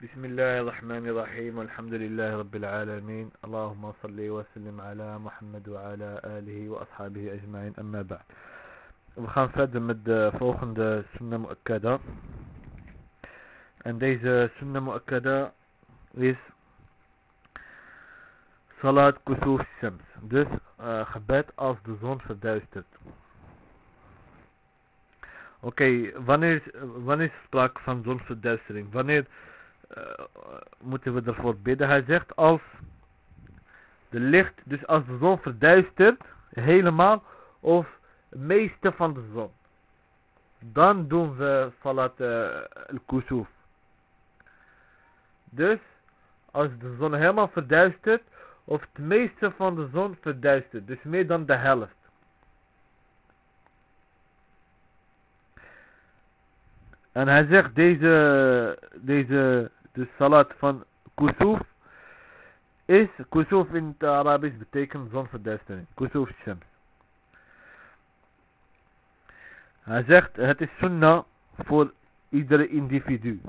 بسم الله الرحمن الرحيم والحمد لله رب العالمين. اللهم صل وسلم على محمد وعلى آله وأصحابه أجمعين. أما بعد وخان فرد مد فوخند سنة مؤكدة. عند إذا uh, سنة مؤكدة ليس صلاة كسوف الشمس. دس uh, خبات أص دزون في الدوستر أوكي فانيس فانيس بلاك فانزون في الدوستر فانيس moeten we ervoor bidden? Hij zegt als de licht, dus als de zon verduistert, helemaal, of het meeste van de zon. Dan doen we salat uh, al-kusuf. Dus, als de zon helemaal verduistert, of het meeste van de zon verduistert. Dus meer dan de helft. En hij zegt deze, deze de salat van kusuf is, kusuf in het Arabisch betekent zonverduistering. Kusuf shams. Hij zegt het is sunnah voor iedere individu.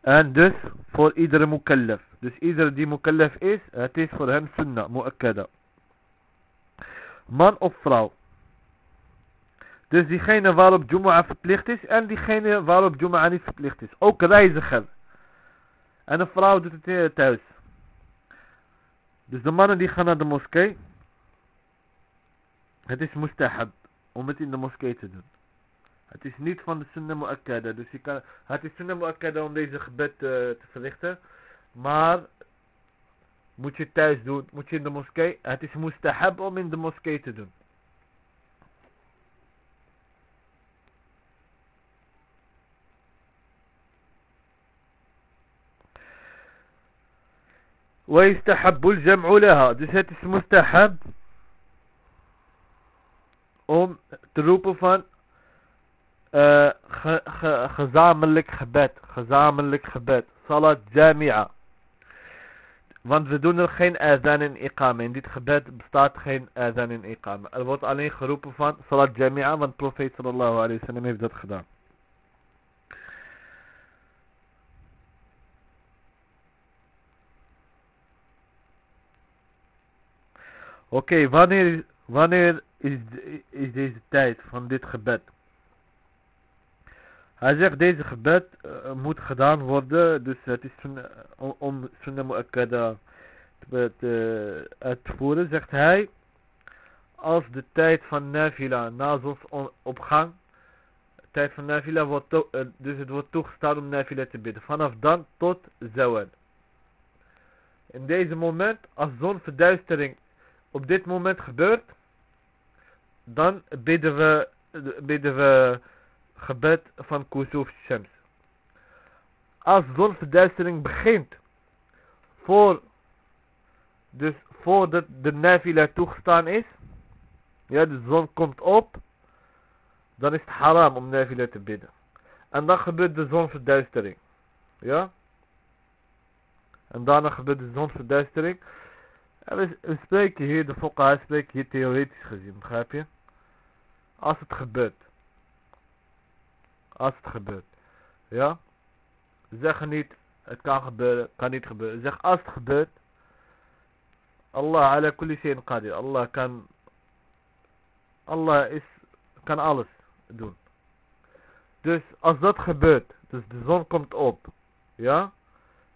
En dus voor iedere mukallaf. Dus iedere die mukallaf is, het is voor hem sunnah, mu'akkada. Man of vrouw. Dus diegene waarop Jumu'ah verplicht is en diegene waarop Jumu'ah niet verplicht is. Ook reiziger. En een vrouw doet het thuis. Dus de mannen die gaan naar de moskee. Het is mustahab om het in de moskee te doen. Het is niet van de sunnah mu'akkada. Dus je kan, het is sunnah mu'akkada om deze gebed uh, te verrichten. Maar moet je thuis doen, moet je in de moskee. Het is mustahab om in de moskee te doen. ويستحب الجمع لها. دوسات مستحب. أم تروب فان آه خزام لك خبات خزام لك خبات. صلاة جامعة. فان زدون الخين آذان إقامة. عندي تخبات بسطات خين آذان إقامة. البوت عليه خروب فان صلاة جامعة. فان بروفيت صلى الله عليه وسلم يبدأ خدام okay, wanneer, wanneer is, is deze tijd van dit gebed? Hij zegt deze gebed uh, moet gedaan worden, dus het is om sunnah mu'akkada te, uitvoeren, zegt hij, als de tijd van nafila na zonsopgang, tijd van nafila wordt, uh, dus het wordt toegestaan om nafila te bidden, vanaf dan tot zawal. In deze moment, als zonverduistering op dit moment gebeurt, dan bidden we, bidden we gebed van Kusuf Shams. Als zonverduistering begint, voor, dus voordat de nafila toegestaan is, ja, de zon komt op, dan is het haram om nafila te bidden. En dan gebeurt de zonverduistering. Ja? En daarna gebeurt de zonverduistering. We, spreken hier, de Fokka spreken hier theoretisch gezien, begrijp je? Als het gebeurt. Als het gebeurt. Ja? Zeg niet, het kan gebeuren, kan niet gebeuren. Zeg als het gebeurt. Allah ala kulli shay'in qadir. Allah kan, Allah is, kan alles doen. Dus als dat gebeurt, dus de zon komt op, ja,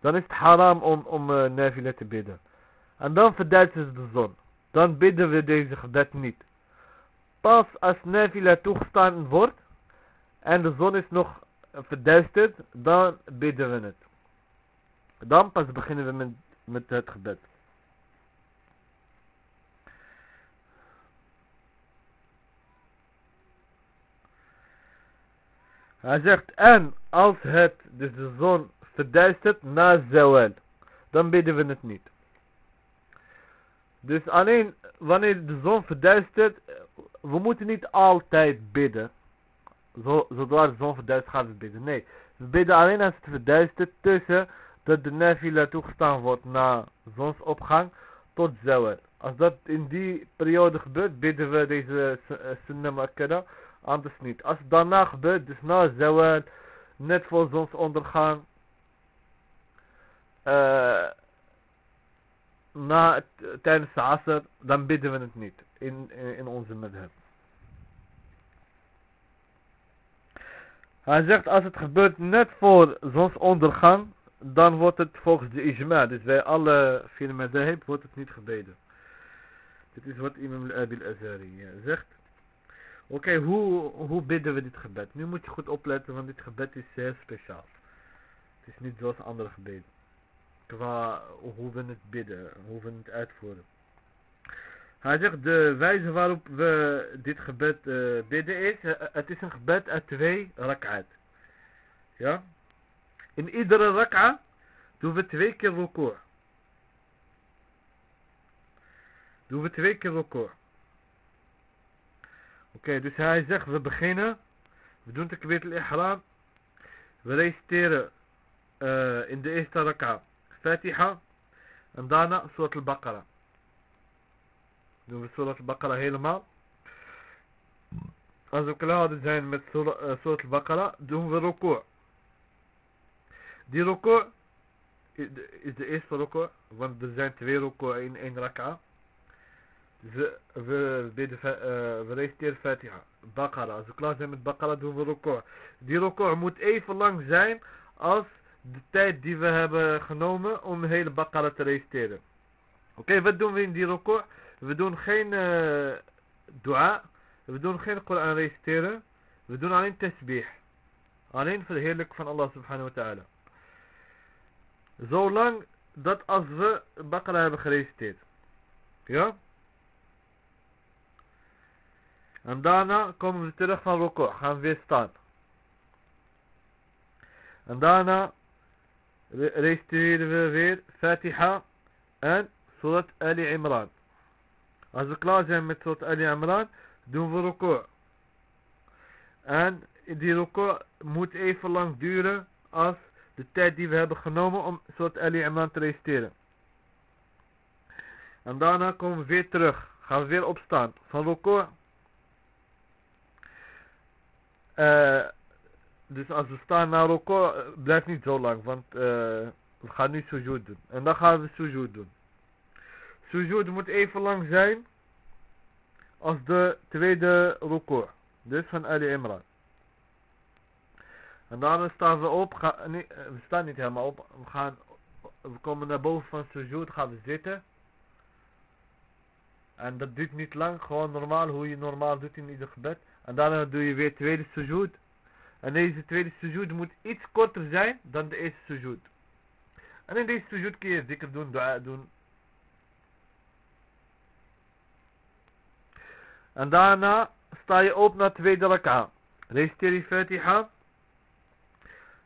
dan is het haram om, om uh, te bidden. En dan verduistert de zon. Dan bidden we deze gebed niet. Pas als nafila toegestaan wordt en de zon is nog verduisterd, dan bidden we het. Dan pas beginnen we met, met het gebed. Hij zegt, en als het, dus de zon verduistert na zawal, dan bidden we het niet. Dus alleen wanneer de zon verduistert, we moeten niet altijd bidden. Zo, zodra de zon verduistert gaan we bidden. Nee, we bidden alleen als het verduistert tussen dat de nafila toegestaan wordt na zonsopgang tot zawal. Als dat in die periode gebeurt, bidden we deze sunnah makkada, anders niet. Als het daarna gebeurt, dus na zawal, net voor zonsondergang, uh, na, tijdens de asr, dan bidden we het niet in, in onze madhab. Hij zegt als het gebeurt net voor zonsondergang, dan wordt het volgens de ijma, dus bij alle vier madhab wordt het niet gebeden. Dit is wat Imam al-Abil Azari zegt. Oké, hoe, hoe bidden we dit gebed? Nu moet je goed opletten, want dit gebed is zeer speciaal. Het is niet zoals andere gebeden. Qua hoe we het bidden, hoe we het uitvoeren. Hij zegt, de wijze waarop we dit gebed uh, bidden is, uh, het is een gebed uit twee rak'at. Ja? In iedere rak'a doen we twee keer rukur. Doen we twee keer rukur. Oké, dus hij zegt, we beginnen. We doen de kwit al-ihram. We reciteren uh, in de eerste rak'a Fatiha. En daarna Surat al-Baqarah. Doen we Surat al-Baqarah helemaal. Als we klaar zijn met Surat al-Baqarah, doen we rukur. Die rukur is de eerste rukur, want er zijn twee rukur in één rak'a. we, we bidden, uh, we reciteren Fatiha, Baqarah. Als we klaar zijn record. Record de tijd die we hebben genomen om de hele Baqarah te reciteren. Oké, wat doen we in die record? We doen geen uh, dua. We doen geen Koran reciteren. We doen alleen tasbih. Alleen verheerlijk van Allah subhanahu wa ta'ala. Zolang dat als we Baqarah hebben gereciteerd. Ja? En daarna komen we terug van Roko. Gaan we weer staan. En daarna reciteren we weer Fatiha en Surat Ali Imran. Als we klaar zijn met Surat Ali Imran, doen we Roko. En die Roko moet even lang duren als de tijd die we hebben genomen om Surat Ali Imran te reciteren. En daarna komen we weer terug. Gaan we weer opstaan. Van Roko uh, dus als we staan naar elkaar, uh, blijft niet zo lang, want uh, we gaan nu sujud doen. En dan gaan we sujud doen. Sujud moet even lang zijn als de tweede rukur. Dus van Ali Imran. En dan staan we op, nee, we staan niet helemaal op, we, gaan, we komen naar boven van sujud, gaan we zitten. En dat duurt niet lang, gewoon normaal, hoe je normaal doet in ieder gebed. En daarna doe je weer tweede sujud. En deze tweede sujud moet iets korter zijn dan de eerste sujud. En in deze sujud kun je zeker doen, dua doen. En daarna sta je op naar tweede raka. Reciteer je Fatiha.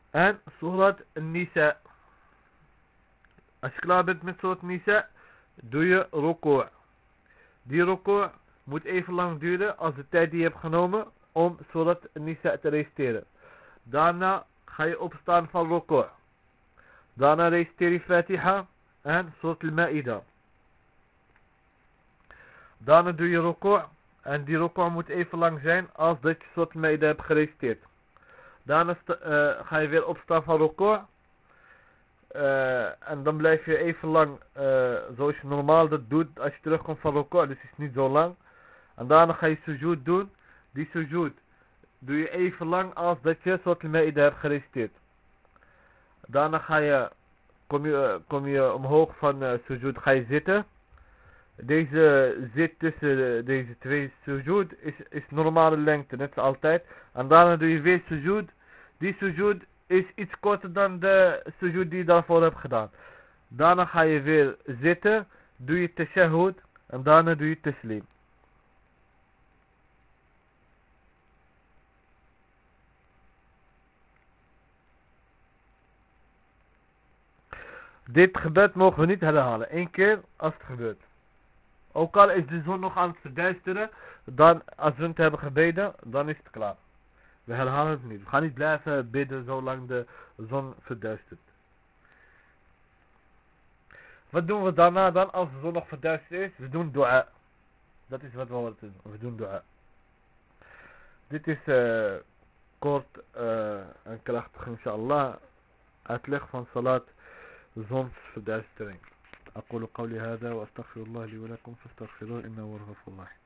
En Surat Nisa. Als je klaar bent met Surat Nisa, doe je ruku'. Die ruku' moet even lang duren als de tijd die je hebt genomen om Surat Nisa te reciteren. Daarna ga je opstaan van ruku'. Daarna reciteer je Fatiha en Surat al-Ma'ida. Daarna doe je ruku' en die ruku' moet even lang zijn als dat je Surat al-Ma'ida hebt gereciteerd. Daarna uh, ga je weer opstaan van ruku'. Uh, en dan blijf je even lang, uh, zoals je normaal dat doet als je terugkomt van ruku', dus is niet zo lang. En daarna ga je sujud doen. Die sujud doe je even lang als dat je al-Ma'idah hebt gereciteerd. Daarna ga je, kom je, kom je omhoog van uh, sujud, ga je zitten. Deze zit tussen deze twee sujud is, is normale lengte, net altijd. En daarna doe je weer sujud. Die sujud is iets korter dan de sujud die je daarvoor hebt gedaan. Daarna ga je weer zitten, doe je tashahud en daarna doe je taslim. Dit gebed mogen we niet herhalen. Eén keer als het gebeurt. Ook al is de zon nog aan het verduisteren. Dan, als we het hebben gebeden, dan is het klaar. We herhalen het niet. We gaan niet blijven bidden zolang de zon verduistert. Wat doen we daarna dan als de zon nog verduisterd is? We doen dua. Dat is wat we willen doen. We doen dua. Dit is uh, kort uh, en krachtig inshallah uitleg van salat zonsverduistering أقول قولي هذا وأستغفر الله لي ولكم فاستغفروه إنه هو الغفور الرحيم.